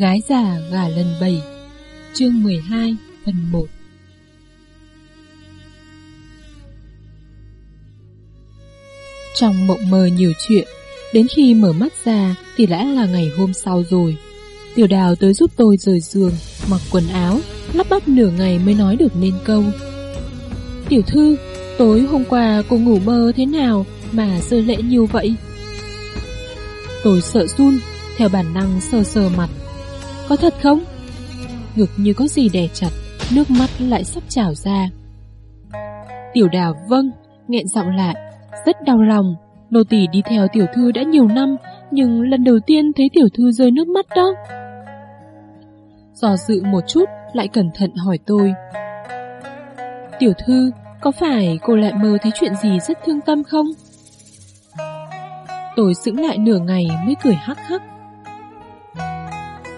Gái già gà lần 7 Chương 12 phần 1 Trong mộng mơ nhiều chuyện, Đến khi mở mắt ra Thì đã là ngày hôm sau rồi. Tiểu đào tới giúp tôi rời giường, Mặc quần áo, Lắp bắp nửa ngày mới nói được nên câu. Tiểu thư, Tối hôm qua cô ngủ mơ thế nào Mà rơi lệ nhiều vậy? Tôi sợ run, Theo bản năng sờ sờ mặt. Có thật không? Ngực như có gì đè chặt, Nước mắt lại sắp trào ra. Tiểu đào vâng nghẹn giọng lại, Rất đau lòng. Nô tỳ đi theo tiểu thư đã nhiều năm, Nhưng lần đầu tiên thấy tiểu thư rơi nước mắt đó. Do dự một chút, Lại cẩn thận hỏi tôi. Tiểu thư, Có phải cô lại mơ thấy chuyện gì rất thương tâm không? Tôi sững lại nửa ngày mới cười hắc hắc.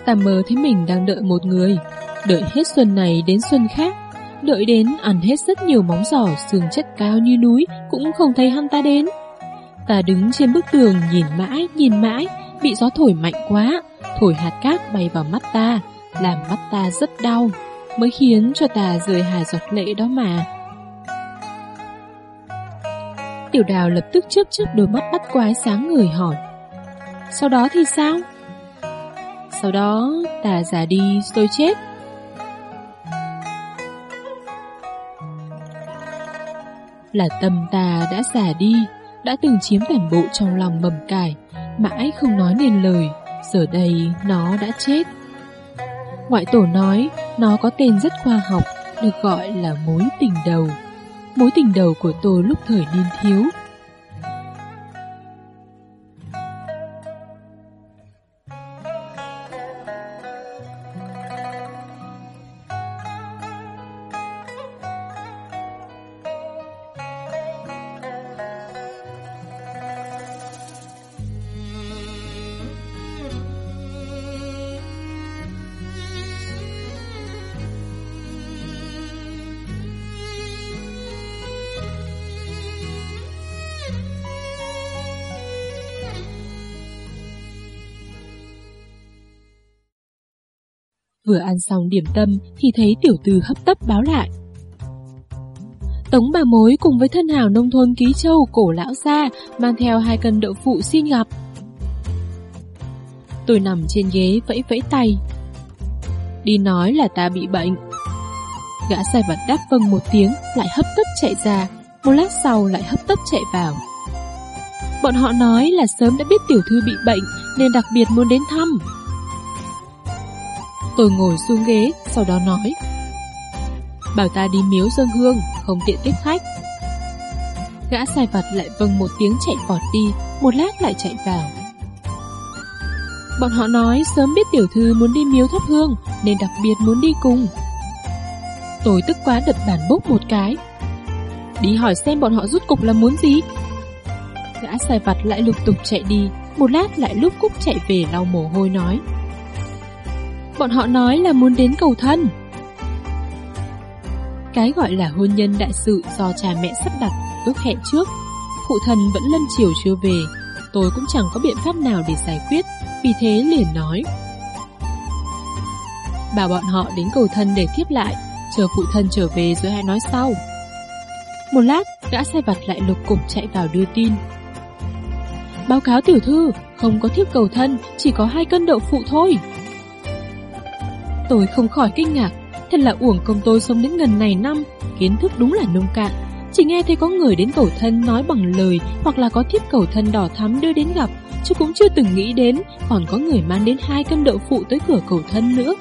Ta mơ thấy mình đang đợi một người. Đợi hết xuân này đến xuân khác. Đợi đến ăn hết rất nhiều móng giỏ xương chất cao như núi, Cũng không thấy hắn ta đến. Ta đứng trên bức tường nhìn mãi nhìn mãi, Bị gió thổi mạnh quá. Thổi hạt cát bay vào mắt ta, Làm mắt ta rất đau, Mới khiến cho ta rơi hài giọt lệ đó mà. Tiểu đào lập tức chớp chớp đôi mắt bắt quái sáng người hỏi, Sau đó thì sao? Sau đó, ta già đi tôi chết. Là tâm ta đã già đi, Đã từng chiếm toàn bộ trong lòng mầm cải, Mãi không nói nên lời, Giờ đây nó đã chết. Ngoại tổ nói, Nó có tên rất khoa học, Được gọi là mối tình đầu. Mối tình đầu của tôi lúc thời niên thiếu Vừa ăn xong điểm tâm thì thấy tiểu tư hấp tấp báo lại. Tống bà mối cùng với thân hào nông thôn Ký Châu cổ lão gia mang theo hai cân đậu phụ xin gặp. Tôi nằm trên ghế vẫy vẫy tay. Đi nói là ta bị bệnh. Gã sai vật đáp vâng một tiếng lại hấp tấp chạy ra, một lát sau lại hấp tấp chạy vào. Bọn họ nói là sớm đã biết tiểu thư bị bệnh nên đặc biệt muốn đến thăm. Tôi ngồi xuống ghế, sau đó nói. Bảo ta đi miếu dân hương, không tiện tiếp khách. Gã sai vặt lại vâng một tiếng chạy vọt đi, một lát lại chạy vào. Bọn họ nói sớm biết tiểu thư muốn đi miếu thắp hương Nên đặc biệt muốn đi cùng. Tôi tức quá đập bàn bốc một cái. Đi hỏi xem bọn họ rút cục là muốn gì. Gã sai vặt lại lục tục chạy đi Một lát lại lúc cúc chạy về lau mồ hôi nói. Bọn họ nói là muốn đến cầu thân. Cái gọi là hôn nhân đại sự do cha mẹ sắp đặt, ước hẹn trước. Phụ thân vẫn lân chiều chưa về, Tôi cũng chẳng có biện pháp nào để giải quyết, Vì thế liền nói. Bảo bọn họ đến cầu thân để tiếp lại, Chờ phụ thân trở về rồi hãy nói sau. Một lát, Gã xe vặt lại lục cục chạy vào đưa tin. Báo cáo tiểu thư, Không có thiếp cầu thân, Chỉ có hai cân đậu phụ thôi. Tôi không khỏi kinh ngạc. Thật là uổng công tôi sống đến gần này năm. Kiến thức đúng là nông cạn. Chỉ nghe thấy có người đến cầu thân nói bằng lời Hoặc là có thiếp cầu thân đỏ thắm đưa đến gặp Chứ cũng chưa từng nghĩ đến Còn có người mang đến hai cân đậu phụ tới cửa cầu thân nữa.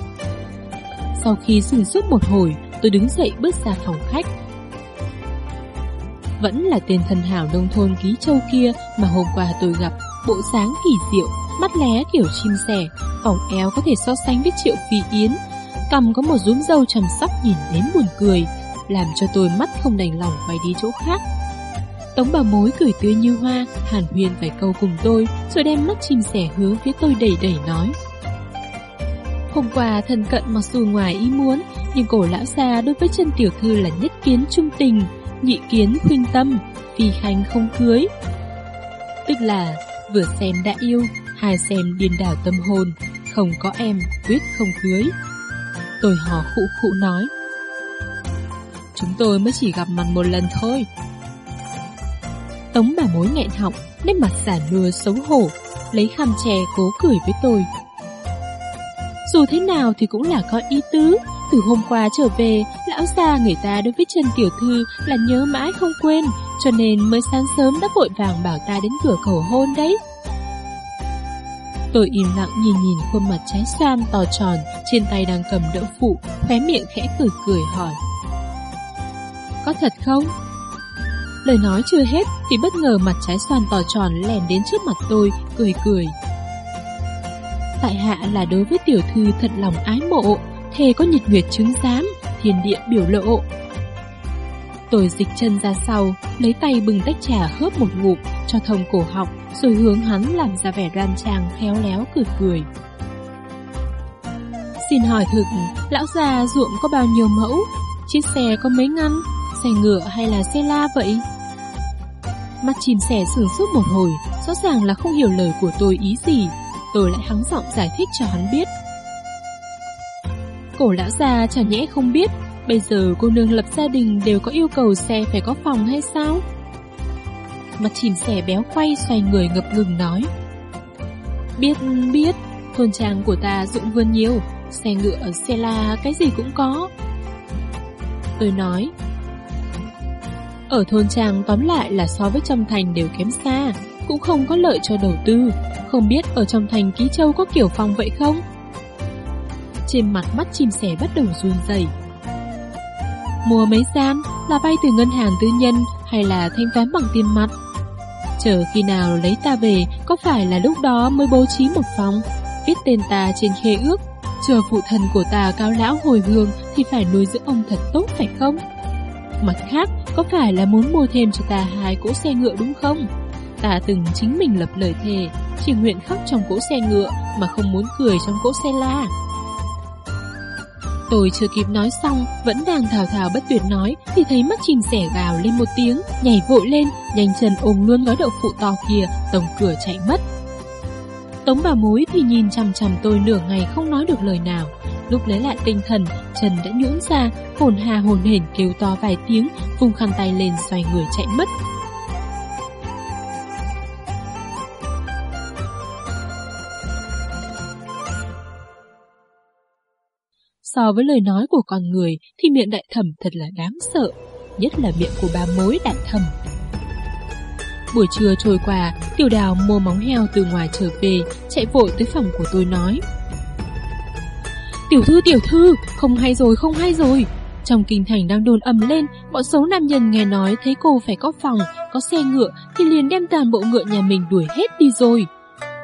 Sau khi dừng suốt một hồi Tôi đứng dậy bước ra phòng khách. Vẫn là tên thần hảo nông thôn ký châu kia Mà hôm qua tôi gặp Bộ sáng kỳ diệu mắt lé kiểu chim sẻ, ổng eo có thể so sánh với triệu phi yến, cầm có một rúm dâu trầm sắc nhìn đến buồn cười, làm cho tôi mắt không đành lòng quay đi chỗ khác. Tống bà mối cười tươi như hoa, hàn huyền vài câu cùng tôi, rồi đem mắt chim sẻ hướng phía tôi đẩy đẩy nói. Hôm qua thân cận mặc dù ngoài ý muốn, nhưng cổ lão xa đối với chân tiểu thư là nhất kiến trung tình, nhị kiến khuyên tâm, phi khanh không cưới. Tức là vừa xem đã yêu, hai xem điên đảo tâm hồn, không có em, quyết không cưới. Tôi hò khụ khụ nói. Chúng tôi mới chỉ gặp mặt một lần thôi. Tống bà mối nghẹn họng, nét mặt giả nưa xấu hổ, lấy khăn chè cố cười với tôi. Dù thế nào thì cũng là có ý tứ, từ hôm qua trở về, lão già người ta đối với Trần Tiểu Thư là nhớ mãi không quên, cho nên mới sáng sớm đã vội vàng bảo ta đến cửa cầu hôn đấy. Tôi im lặng nhìn nhìn khuôn mặt trái xoan to tròn, trên tay đang cầm đỡ phụ, khóe miệng khẽ cười cười hỏi. Có thật không? Lời nói chưa hết thì bất ngờ mặt trái xoan to tròn lèn đến trước mặt tôi, cười cười. Tại hạ là đối với tiểu thư thật lòng ái mộ, thề có nhiệt nguyệt chứng giám, thiên địa biểu lộ. Tôi dịch chân ra sau, lấy tay bừng tách trà hớp một ngụm, cho thông cổ họng, rồi hướng hắn làm ra vẻ đoan trang khéo léo cười cười. Xin hỏi thực, lão già ruộng có bao nhiêu mẫu? Chiếc xe có mấy ngăn? Xe ngựa hay là xe la vậy? Mắt chim sẻ sửng sốt một hồi, rõ ràng là không hiểu lời của tôi ý gì. Tôi lại hắng giọng giải thích cho hắn biết. Cổ lão già chả nhẽ không biết, bây giờ cô nương lập gia đình đều có yêu cầu xe phải có phòng hay sao? Mặt chìm sẻ béo quay xoay người ngập ngừng nói. Biết, biết, thôn trang của ta dụng vườn nhiều, xe ngựa, xe la, cái gì cũng có. Tôi nói, ở thôn trang tóm lại là so với trong thành đều kém xa, cũng không có lợi cho đầu tư. Không biết ở trong thành Ký Châu có kiểu phòng vậy không? Trên mặt mắt chim sẻ bắt đầu run rẩy. Mua mấy gian là vay từ ngân hàng tư nhân hay là thanh toán bằng tiền mặt? Chờ khi nào lấy ta về có phải là lúc đó mới bố trí một phòng, viết tên ta trên khế ước, chờ phụ thần của ta cao lão hồi hương thì phải nuôi dưỡng ông thật tốt phải không? Mặt khác, có phải là muốn mua thêm cho ta hai cỗ xe ngựa đúng không? Ta từng chính mình lập lời thề, chỉ nguyện khóc trong cỗ xe ngựa mà không muốn cười trong cỗ xe la. Tôi chưa kịp nói xong, vẫn đang thào thào bất tuyệt nói, thì thấy mắt chim sẻ gào lên một tiếng, nhảy vội lên, nhanh chân ôm luôn gói đậu phụ to kia, tổng cửa chạy mất. Tống bà mối thì nhìn chằm chằm tôi nửa ngày không nói được lời nào. Lúc lấy lại tinh thần, Trần đã nhũn ra, hồn hà hồn hển kêu to vài tiếng, vùng khăn tay lên xoay người chạy mất. So với lời nói của con người thì miệng đại thẩm thật là đáng sợ, nhất là miệng của ba mối đại thẩm. Buổi trưa trôi qua, tiểu đào mua móng heo từ ngoài trở về, chạy vội tới phòng của tôi nói. Tiểu thư, tiểu thư, không hay rồi, không hay rồi. Trong kinh thành đang đồn ầm lên, bọn xấu nam nhân nghe nói thấy cô phải có phòng, có xe ngựa thì liền đem toàn bộ ngựa nhà mình đuổi hết đi rồi.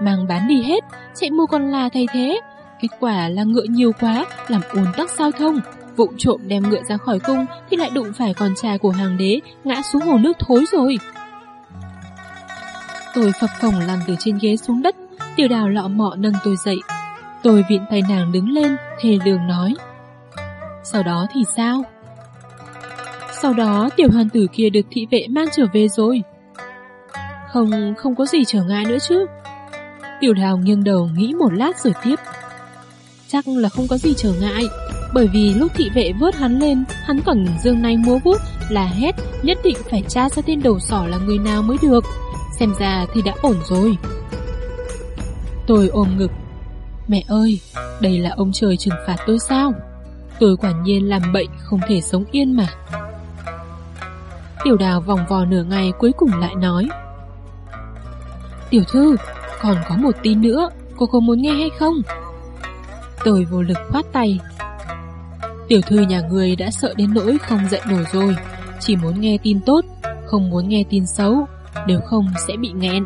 Mang bán đi hết, chạy mua con la thay thế, Kết quả là ngựa nhiều quá, làm ồn tắc giao thông. Vụ trộm đem ngựa ra khỏi cung thì lại đụng phải con trai của hàng đế, ngã xuống hồ nước thối rồi. Tôi phập phồng lăn từ trên ghế xuống đất, tiểu đào lọ mọ nâng tôi dậy. Tôi viện tay nàng đứng lên, thề lường nói. Sau đó thì sao? Sau đó tiểu hoàng tử kia được thị vệ mang trở về rồi. Không, không có gì trở ngại nữa chứ. Tiểu đào nghiêng đầu nghĩ một lát rồi tiếp. Chắc là không có gì trở ngại. Bởi vì lúc thị vệ vớt hắn lên Hắn còn dương nay múa vuốt Là hết, nhất định phải tra ra tên đầu sỏ là người nào mới được. Xem ra thì đã ổn rồi. Tôi ôm ngực. Mẹ ơi, đây là ông trời trừng phạt tôi sao? Tôi quả nhiên làm bệnh không thể sống yên mà. Tiểu đào vòng vò nửa ngày cuối cùng lại nói. Tiểu thư, còn có một tin nữa Cô có muốn nghe hay không? Tôi vô lực khoát tay. Tiểu thư nhà người đã sợ đến nỗi không dậy nổi rồi. Chỉ muốn nghe tin tốt Không muốn nghe tin xấu Nếu không sẽ bị nghẹn.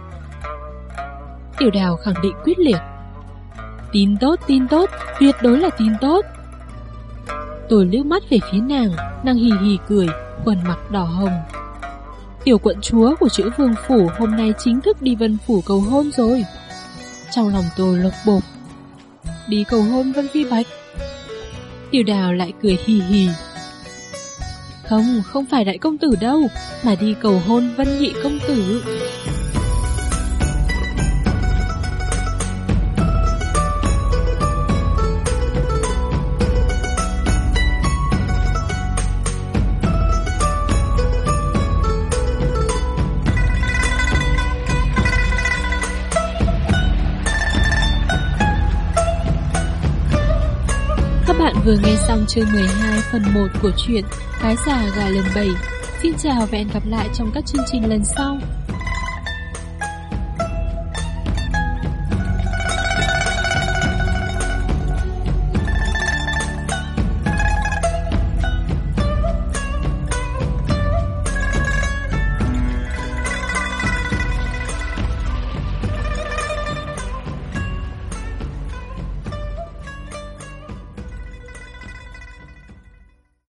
Tiểu đào khẳng định quyết liệt. Tin tốt, tin tốt Tuyệt đối là tin tốt. Tôi liếc mắt về phía nàng Nàng hì hì cười Quần mặt đỏ hồng. Tiểu quận chúa của chữ vương phủ Hôm nay chính thức đi vân phủ cầu hôn rồi. Trong lòng tôi lộc bột đi cầu hôn Vân Phi Bạch. Tiểu đào lại cười hì hì. Không, không phải đại công tử đâu, mà đi cầu hôn Vân Nhị công tử. Vừa nghe xong chương 12 phần 1 của truyện Cái già gà lần 7. Xin chào và hẹn gặp lại trong các chương trình lần sau.